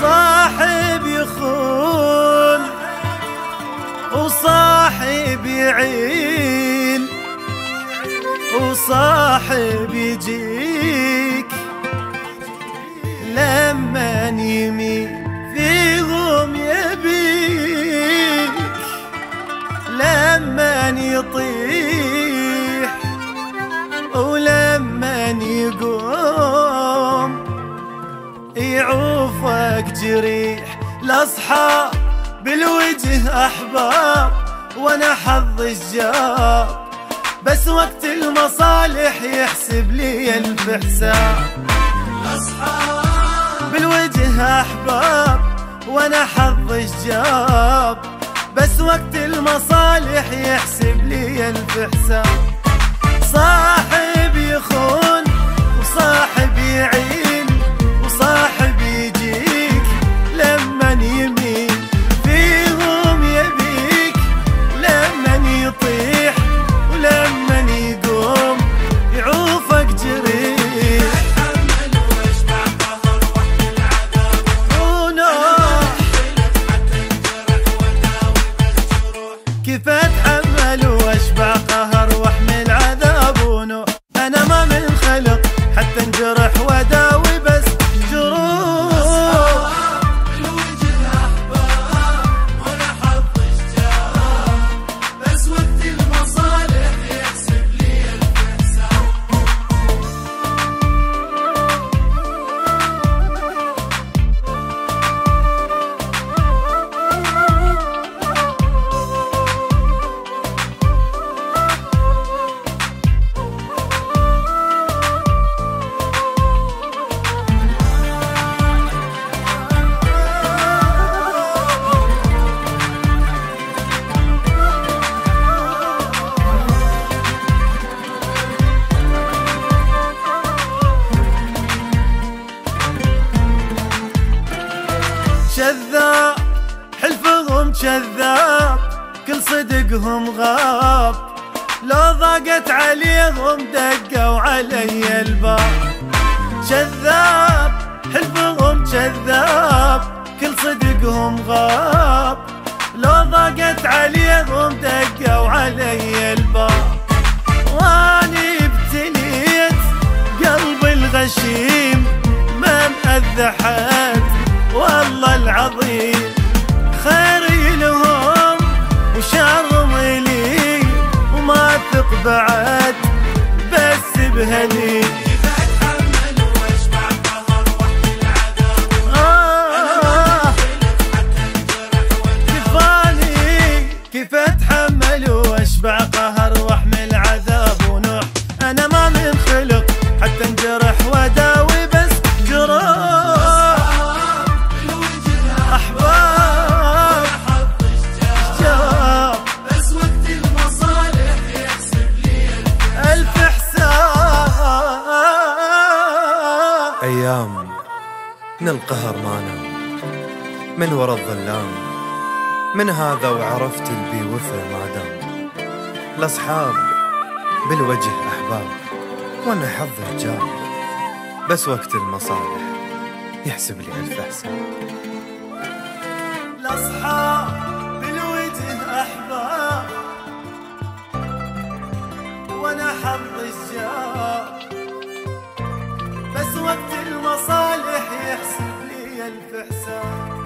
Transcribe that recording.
صاحب يخون وصاحب يعين وصاحب يجيك لما يمين فيهم يبيك لما يطيق يعوفك جريح الاصحاب بالوجه احباب وانا حظ الجاب بس وقت المصالح يحسب لي الف حساب بالوجه احباب وانا حظ الجاب بس وقت المصالح يحسب لي الف حساب شذاب حلفهم كذاب كل صدقهم غاب. لو ضاقت عليهم دقوا علي الباب. شذاب حلفهم كذاب، كل صدقهم غاب. لو ضاقت عليهم دقوا علي الباب العظيم خيري لهم وشر لي وما اثق بعد بس بهدي آه كيف اتحمل واشبع قهر واحمل عذاب ونوح انا ما من خلق حتى انجرح أيام من القهر ما نام من ورا الظلام من هذا وعرفت البي وفى ما دام الأصحاب بالوجه أحباب وأنا حظي جاب بس وقت المصالح يحسب لي ألف حساب الاصحاب بالوجه احباب بس لي الفحسان